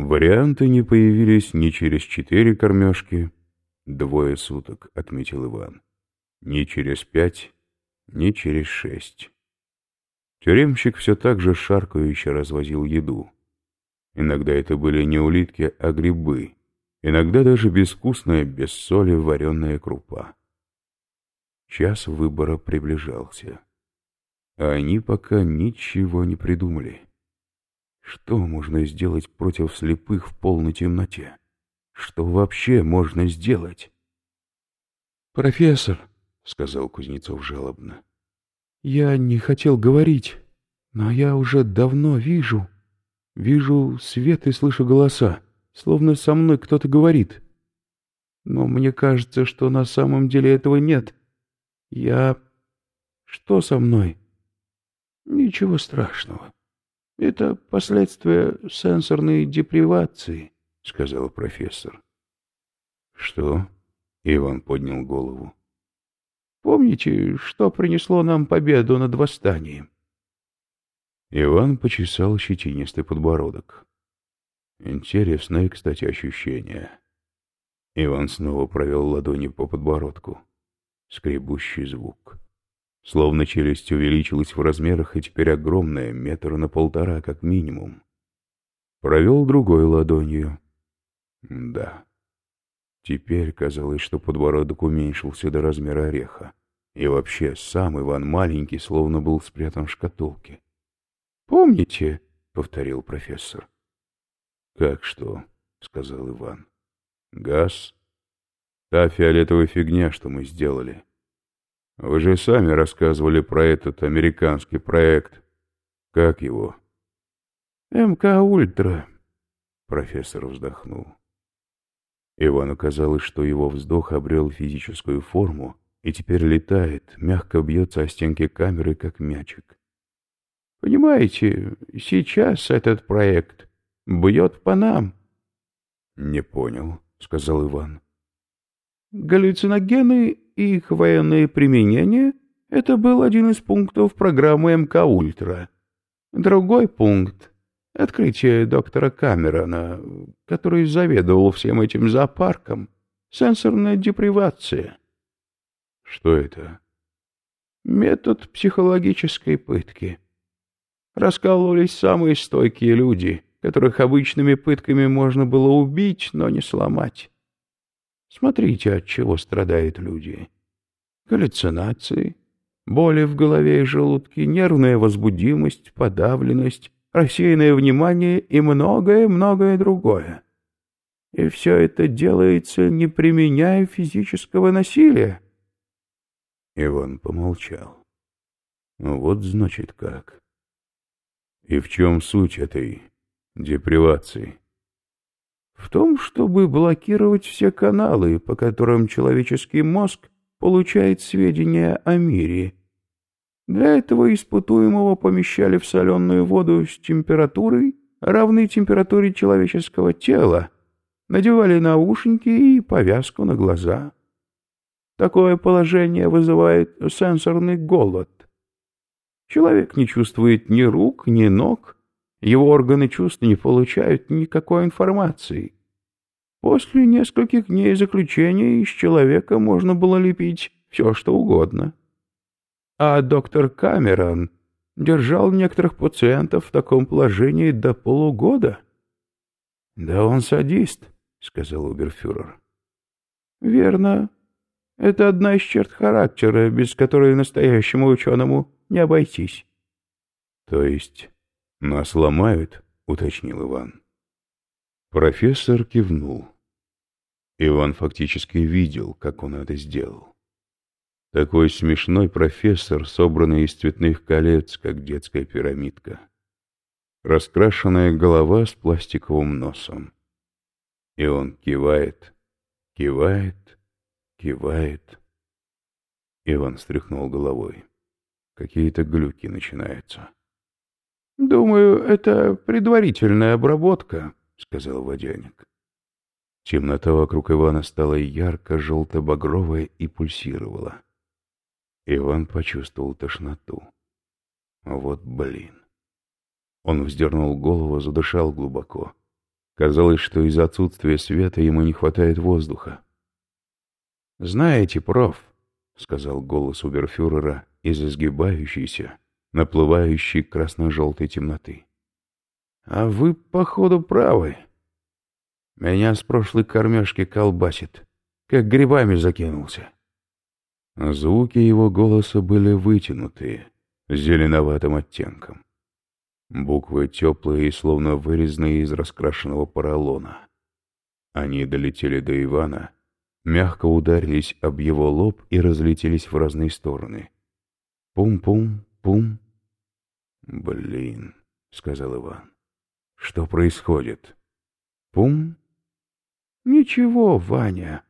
Варианты не появились ни через четыре кормежки, двое суток, отметил Иван, ни через пять, ни через шесть. Тюремщик все так же шаркающе развозил еду. Иногда это были не улитки, а грибы, иногда даже безвкусная, без соли вареная крупа. Час выбора приближался, а они пока ничего не придумали. Что можно сделать против слепых в полной темноте? Что вообще можно сделать? «Профессор», — сказал Кузнецов жалобно, — «я не хотел говорить, но я уже давно вижу, вижу свет и слышу голоса, словно со мной кто-то говорит. Но мне кажется, что на самом деле этого нет. Я... Что со мной?» «Ничего страшного. Это последствия сенсорной депривации, сказал профессор. Что? Иван поднял голову. Помните, что принесло нам победу над восстанием? Иван почесал щетинистый подбородок. Интересное, кстати, ощущение. Иван снова провел ладони по подбородку. Скребущий звук. Словно челюсть увеличилась в размерах и теперь огромная, метр на полтора как минимум. Провел другой ладонью. Да. Теперь казалось, что подбородок уменьшился до размера ореха. И вообще, сам Иван маленький, словно был спрятан в шкатулке. «Помните?» — повторил профессор. «Как что?» — сказал Иван. «Газ? Та фиолетовая фигня, что мы сделали. Вы же сами рассказывали про этот американский проект. Как его? МК Ультра. Профессор вздохнул. Ивану казалось, что его вздох обрел физическую форму и теперь летает, мягко бьется о стенки камеры, как мячик. Понимаете, сейчас этот проект бьет по нам. Не понял, сказал Иван. Галлюциногены и их военное применение — это был один из пунктов программы МК «Ультра». Другой пункт — открытие доктора Камерона, который заведовал всем этим зоопарком, сенсорная депривация. Что это? Метод психологической пытки. Раскалывались самые стойкие люди, которых обычными пытками можно было убить, но не сломать. Смотрите, от чего страдают люди. Галлюцинации, боли в голове и желудке, нервная возбудимость, подавленность, рассеянное внимание и многое-многое другое. И все это делается, не применяя физического насилия. Иван помолчал. Вот значит как. И в чем суть этой депривации? В том, чтобы блокировать все каналы, по которым человеческий мозг получает сведения о мире. Для этого испытуемого помещали в соленую воду с температурой, равной температуре человеческого тела, надевали наушники и повязку на глаза. Такое положение вызывает сенсорный голод. Человек не чувствует ни рук, ни ног, его органы чувств не получают никакой информации. После нескольких дней заключения из человека можно было лепить все, что угодно. А доктор Камерон держал некоторых пациентов в таком положении до полугода. — Да он садист, — сказал Уберфюрер. — Верно. Это одна из черт характера, без которой настоящему ученому не обойтись. — То есть нас ломают? — уточнил Иван. Профессор кивнул. Иван фактически видел, как он это сделал. Такой смешной профессор, собранный из цветных колец, как детская пирамидка. Раскрашенная голова с пластиковым носом. И он кивает, кивает, кивает. Иван встряхнул головой. Какие-то глюки начинаются. «Думаю, это предварительная обработка», — сказал водяник. Темнота вокруг Ивана стала ярко-желто-багровая и пульсировала. Иван почувствовал тошноту. Вот блин. Он вздернул голову, задышал глубоко. Казалось, что из-за отсутствия света ему не хватает воздуха. «Знаете, проф», — сказал голос уберфюрера из изгибающейся, наплывающей красно-желтой темноты. «А вы, походу, правы. Меня с прошлой кормежки колбасит, как грибами закинулся». Звуки его голоса были вытянутые, зеленоватым оттенком. Буквы теплые и словно вырезанные из раскрашенного поролона. Они долетели до Ивана, мягко ударились об его лоб и разлетелись в разные стороны. Пум-пум-пум. «Блин», — сказал Иван, — «что происходит?» «Пум?» «Ничего, Ваня».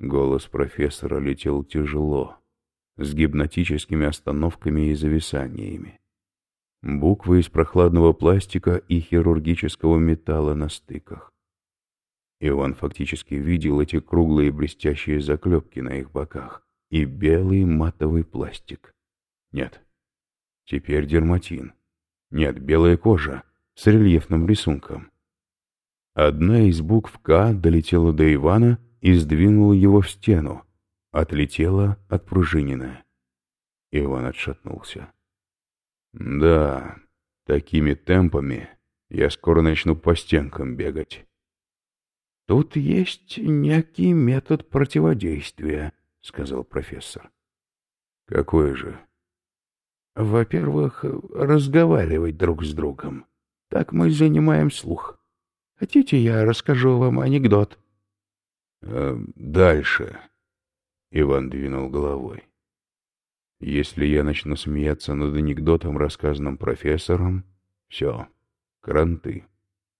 Голос профессора летел тяжело, с гипнотическими остановками и зависаниями. Буквы из прохладного пластика и хирургического металла на стыках. Иван фактически видел эти круглые блестящие заклепки на их боках и белый матовый пластик. Нет. Теперь дерматин. Нет, белая кожа с рельефным рисунком. Одна из букв «К» долетела до Ивана и сдвинула его в стену. Отлетела отпружиненная. Иван отшатнулся. Да, такими темпами я скоро начну по стенкам бегать. Тут есть некий метод противодействия, сказал профессор. Какой же? Во-первых, разговаривать друг с другом. Так мы занимаем слух. Хотите, я расскажу вам анекдот? Э, дальше. Иван двинул головой. Если я начну смеяться над анекдотом, рассказанным профессором, все, кранты.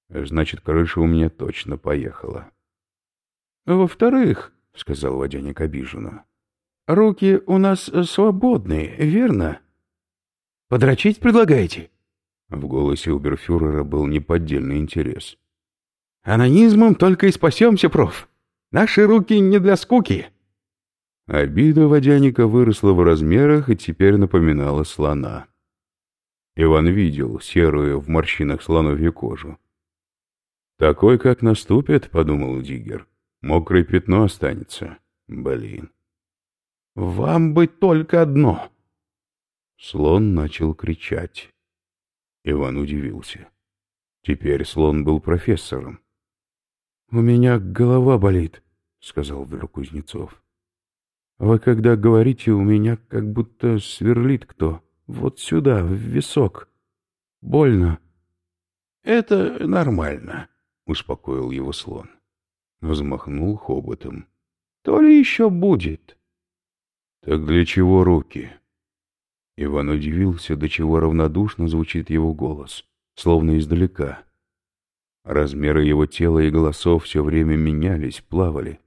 Значит, крыша у меня точно поехала. «Во-вторых, — сказал водяник обиженно, — руки у нас свободные, верно? Подрочить предлагаете?» В голосе уберфюрера был неподдельный интерес. «Анонизмом только и спасемся, проф. Наши руки не для скуки». Обида водяника выросла в размерах и теперь напоминала слона. Иван видел серую в морщинах слоновью кожу. «Такой, как наступит, — подумал Диггер, — мокрое пятно останется. Блин». «Вам бы только одно!» Слон начал кричать. Иван удивился. Теперь слон был профессором. «У меня голова болит», — сказал вдруг Кузнецов. Вы когда говорите, у меня как будто сверлит кто. Вот сюда, в висок. Больно. Это нормально, успокоил его слон. Взмахнул хоботом. То ли еще будет. Так для чего руки? Иван удивился, до чего равнодушно звучит его голос, словно издалека. Размеры его тела и голосов все время менялись, плавали.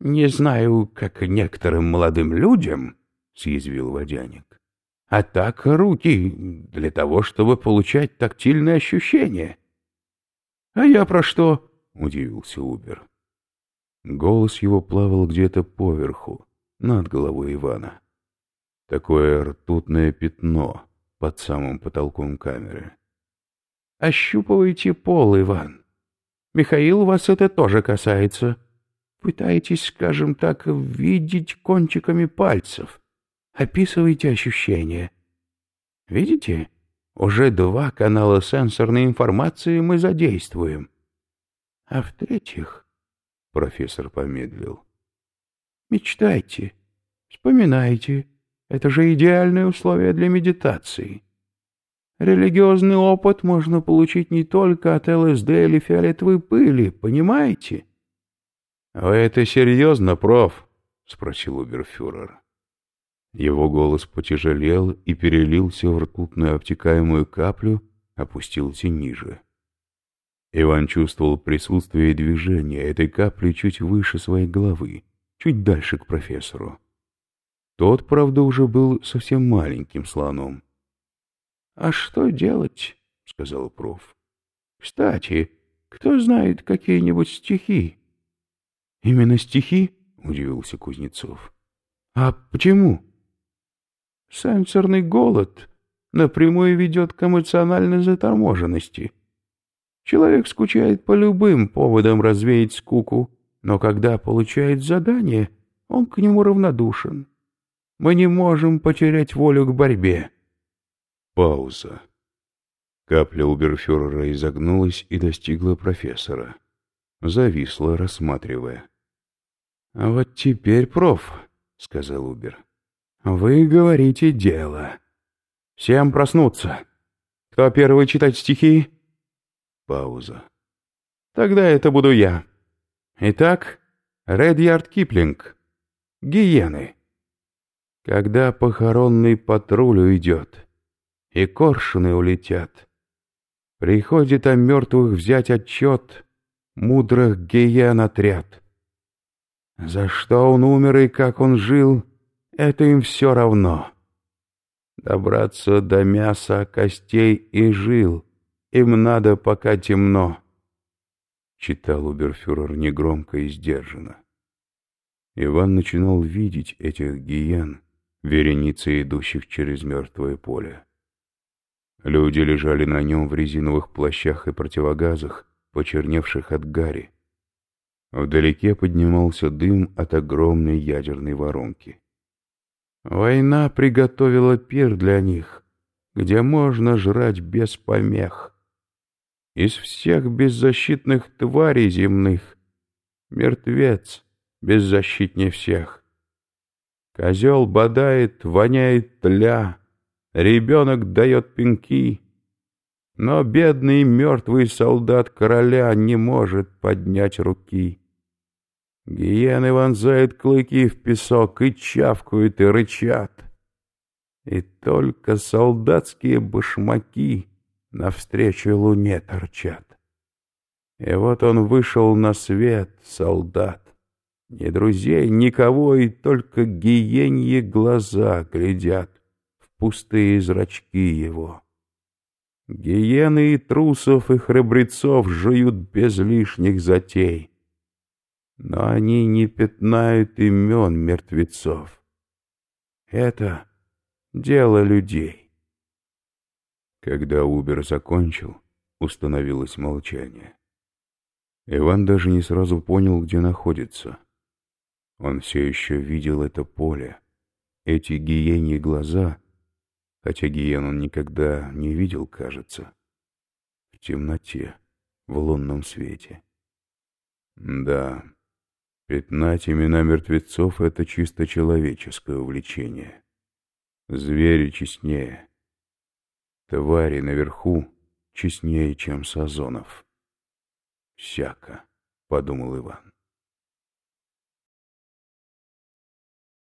Не знаю, как некоторым молодым людям, — съязвил водяник. А так руки для того, чтобы получать тактильные ощущения. — А я про что? — удивился Убер. Голос его плавал где-то поверху, над головой Ивана. Такое ртутное пятно под самым потолком камеры. «Ощупывайте пол, Иван. Михаил, вас это тоже касается. Пытаетесь, скажем так, видеть кончиками пальцев. Описывайте ощущения. Видите? Уже два канала сенсорной информации мы задействуем. А в-третьих, профессор помедлил, мечтайте, вспоминайте. Это же идеальные условия для медитации. Религиозный опыт можно получить не только от ЛСД или фиолетовой пыли, понимаете? «Вы это серьезно, проф?» — спросил уберфюрер. Его голос потяжелел и перелился в ртутную обтекаемую каплю, опустился ниже. Иван чувствовал присутствие и движение этой капли чуть выше своей головы, чуть дальше к профессору. Тот, правда, уже был совсем маленьким слоном. — А что делать? — сказал проф. — Кстати, кто знает какие-нибудь стихи? «Именно стихи?» — удивился Кузнецов. «А почему?» «Сенсорный голод напрямую ведет к эмоциональной заторможенности. Человек скучает по любым поводам развеять скуку, но когда получает задание, он к нему равнодушен. Мы не можем потерять волю к борьбе. Пауза. Капля уберфюрера изогнулась и достигла профессора. Зависла, рассматривая. — А вот теперь, проф, — сказал Убер, — вы говорите дело. Всем проснуться. Кто первый читать стихи? Пауза. Тогда это буду я. Итак, Редьярд Киплинг. Гиены. Когда похоронный патруль уйдет, и коршуны улетят, приходит о мертвых взять отчет мудрых гиен отряд. За что он умер и как он жил, это им все равно. Добраться до мяса, костей и жил им надо, пока темно. Читал Уберфюрер негромко и сдержанно. Иван начинал видеть этих гиен, вереницы идущих через мертвое поле. Люди лежали на нем в резиновых плащах и противогазах, почерневших от гари. Вдалеке поднимался дым от огромной ядерной воронки. Война приготовила пир для них, где можно жрать без помех. Из всех беззащитных тварей земных мертвец беззащитнее всех. Козел бодает, воняет тля, ребенок дает пинки, но бедный мертвый солдат короля не может поднять руки. Гиены вонзают клыки в песок и чавкают и рычат. И только солдатские башмаки навстречу луне торчат. И вот он вышел на свет, солдат. Ни друзей, никого, и только гиеньи глаза глядят в пустые зрачки его. Гиены и трусов, и храбрецов жуют без лишних затей но они не пятнают имен мертвецов. Это дело людей. Когда Убер закончил, установилось молчание. Иван даже не сразу понял, где находится. Он все еще видел это поле, эти гиеньи глаза, хотя гиен он никогда не видел, кажется, в темноте, в лунном свете. Да, Пятнать имена мертвецов — это чисто человеческое увлечение. Звери честнее. Твари наверху честнее, чем Сазонов. «Всяко», — подумал Иван.